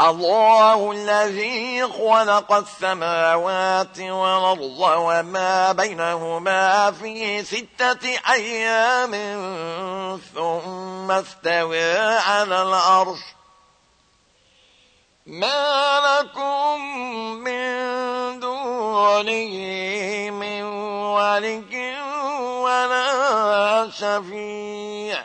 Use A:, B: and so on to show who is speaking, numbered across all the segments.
A: الله الذي خلق السماوات والأرض وما بينهما في ستة أيام ثم استوى على الأرش ما لكم من دونه من ولي ولا شفيع.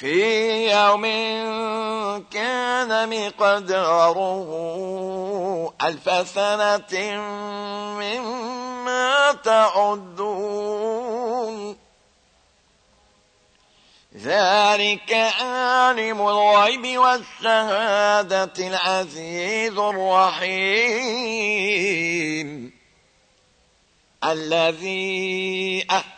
A: في يوم كان مقداره ألف سنة مما تعدون. ذلك عالم الغيب والشهادة العزيز الرحيم. الذي أحسن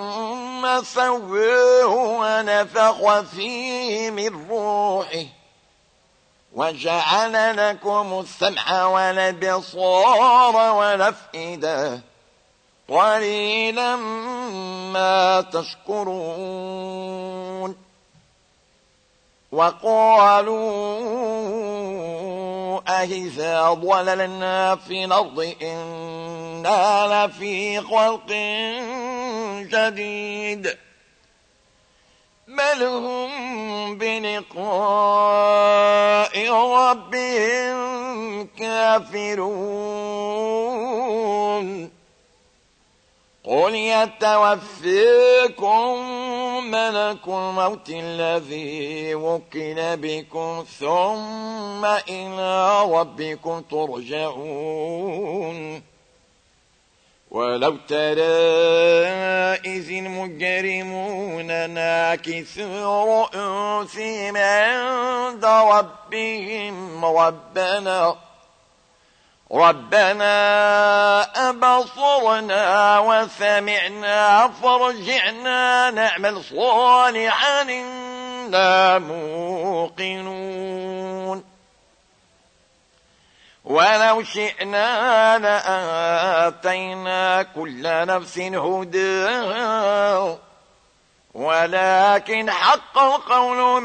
A: ثم سويه ونفخ فيه من روحه وجعل لكم السمع والبصار والأفئدة قليلا ما تشكرون وقالوا أهذا ضللنا في الأرض إنا لفي خلق جديد بل هم بلقاء ربهم كافرون. قل يتوفيكم ملك الموت الذي وكل بكم ثم إلى ربكم ترجعون ولو ترى إذ المجرمون ناكثوا رؤوسهم عند ربهم ربنا ربنا أبصرنا وسمعنا فرجعنا نعمل صالحا إنا موقنون. ولو شئنا لآتينا كل نفس هداها ولكن حق القول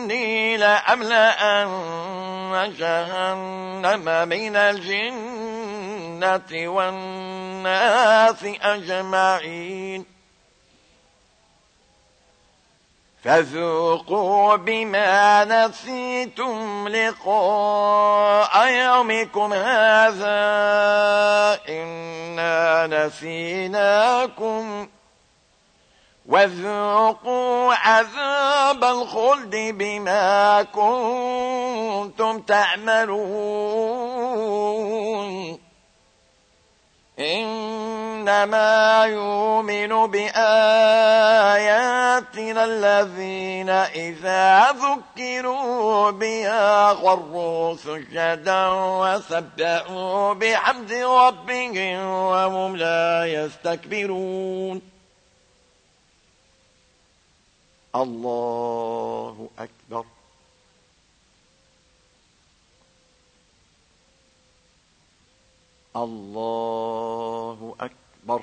A: مني لأملأن جهنم من الجنة والناس أجمعين. فذوقوا بما نسيتم لقاء يومكم هذا. إنا نسيناكم. وذوقوا عذاب الخلد بما كنتم تعملون. إن إنما يؤمن بآياتنا الذين إذا ذكروا بها خروا سجدا وسبحوا بحمد ربهم وهم لا يستكبرون. الله أكبر. الله أكبر.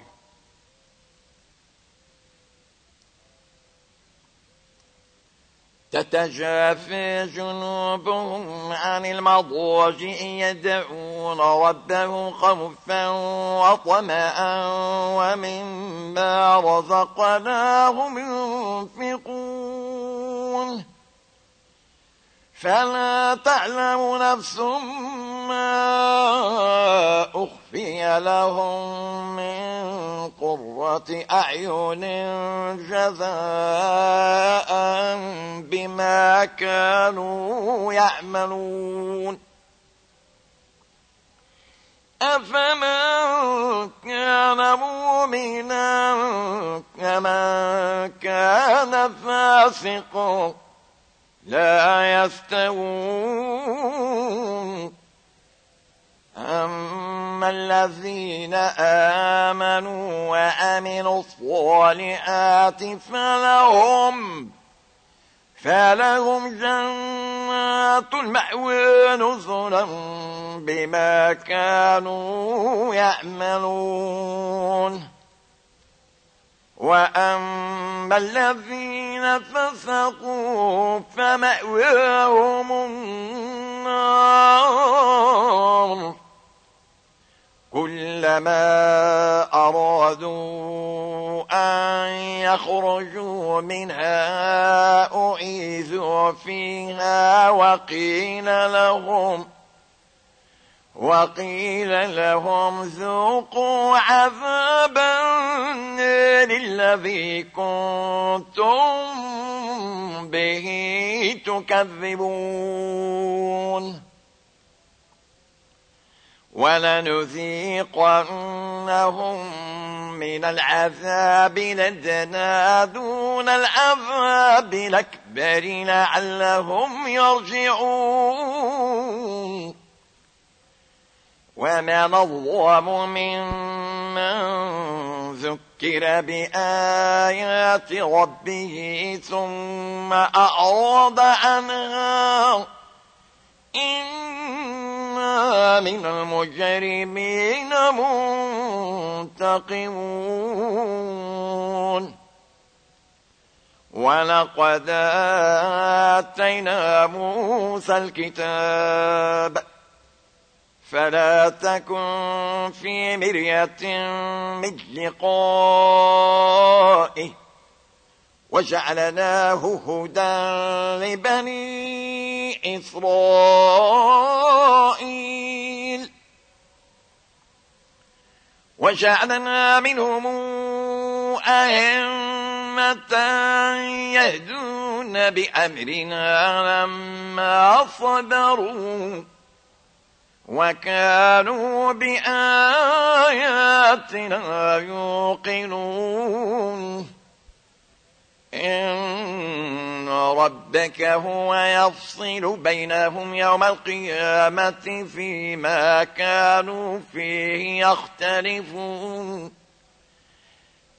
A: تتجافى جنوبهم عن المضاجع يدعون ربهم خوفا وطمعا ومما رزقناهم ينفقون. فلا تعلم نفس ما أخفي لهم من قرة أعين جزاء بما كانوا يعملون. أفمن كان مؤمنا فاسقا لا يستوون. أما الذين آمنوا وأمنوا الصالحات فلهم فلهم جنات المأوى نزلا بما كانوا يعملون. وأما الذين فسقوا فمأواهم النار كلما أرادوا أن يخرجوا منها أعيذوا فيها وقيل لهم وقيل لهم ذوقوا عذاب النار الذي كنتم به تكذبون. ولنذيقنهم من العذاب لدنا دون العذاب الأكبر لعلهم يرجعون. ومن الظلم ممن ذكر بآيات ربه ثم أعرض عنها إنا من المجرمين منتقمون ولقد آتينا موسى الكتاب فلا تكن في مرية من لقائه وجعلناه هدى لبني إسرائيل. وجعلنا منهم أئمة يهدون بأمرنا لما صبروا. وكانوا بآياتنا يوقنون. إن ربك هو يفصل بينهم يوم القيامة فيما كانوا فيه يختلفون.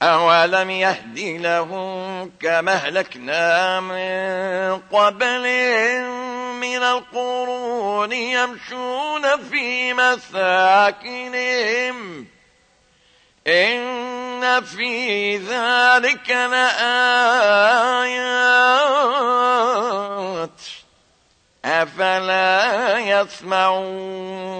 A: أولم يهد لهم كما أهلكنا من قبلهم؟ من القرون يمشون في مساكنهم. إن في ذلك لآيات. أفلا يسمعون.